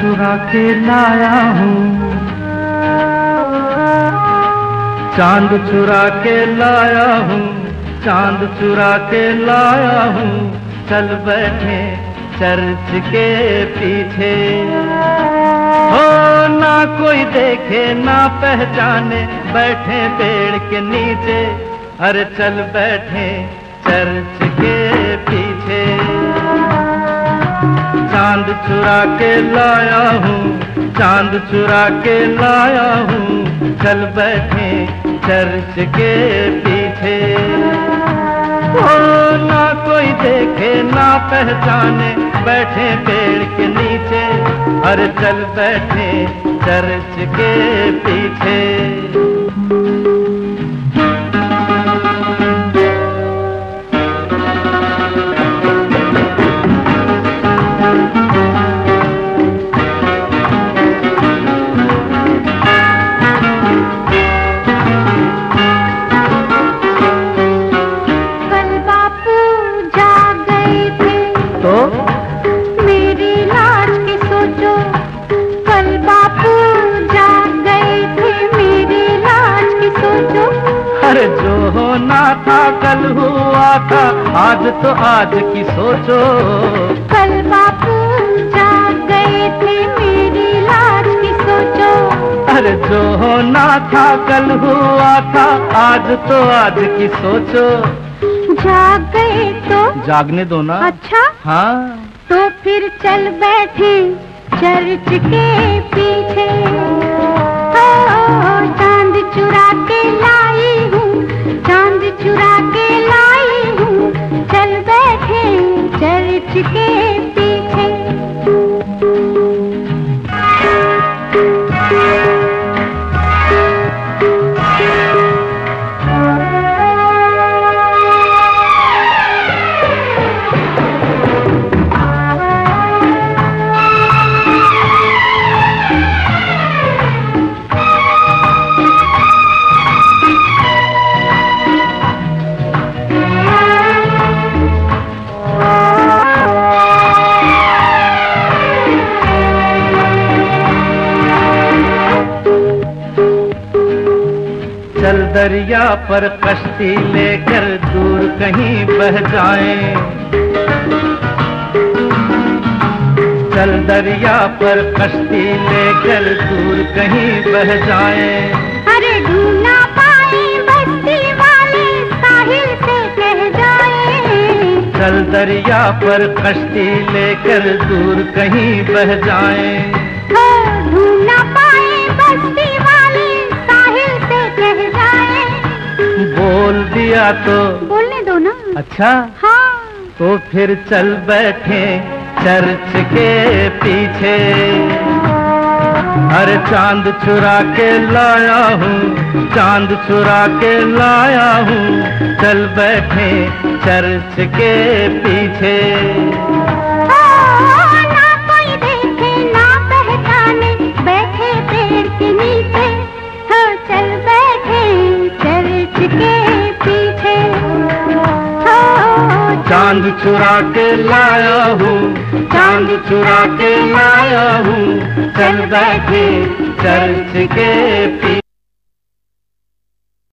चुरा के लाया हूँ। चाँद चुरा के लाया हूँ, चाँद चुरा के लाया हूँ, चल बैठे चर्च के पीछे। हो ना कोई देखे, ना पहचाने, बैठे पेड़ के नीचे अरे चल बैठे चर्च के पीछे। चाँद चुरा के लाया हूँ, चाँद चुरा के लाया हूँ, चल बैठे चर्च के पीछे। ओ, ना कोई देखे, ना पहचाने, बैठे पेड़ के नीचे अरे चल बैठे चर्च के पीछे। जो होना था कल हुआ था। आज तो आज की सोचो। कल बापू जाग गए थे मेरी लाज की सोचो। अरे जो होना था कल हुआ था। आज तो आज की सोचो। जाग गए तो? जागने दो ना। अच्छा? हाँ। तो फिर चल बैठे चर्च के पीछे। दरिया पर कश्ती लेकर दूर कहीं बह जाएँ। चल दरिया पर कश्ती लेकर दूर कहीं बह जाएँ। अरे ढूंढना पाए बस्ती वाले साहिल से कह जाए। चल दरिया पर कश्ती लेकर दूर कहीं बह जाएँ। बोल तो बोलने दो ना। अच्छा? हाँ। तो फिर चल बैठे चर्च के पीछे। अरे चाँद चुरा के लाया हूँ चाँद चुरा के लाया हूँ। चल बैठे चर्च के पीछे। चुरा के लाया हूँ चाँद चुरा के लाया हूँ चल बैठे चर्च के पीछे